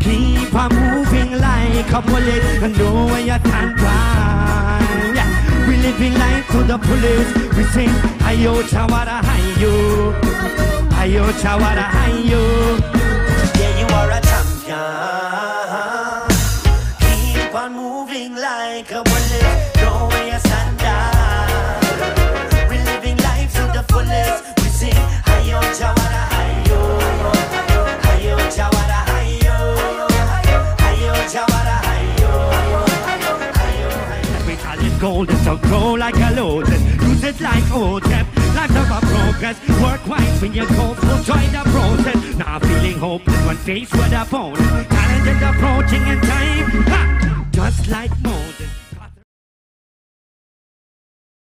Keep on moving like a bullet and know where you stand by. Yeah. We living life to the fullest. We sing, Ayo Chawara Hayo. Ayo Chawara Hayo. Yeah, you are a champion. Keep on moving like a bullet. Gold, so grow like a lotus. Use it like OTEP, life of a progress. Work wise when you go full, join the process. Now feeling hopeless when faced with a opponent. Talent is approaching in time,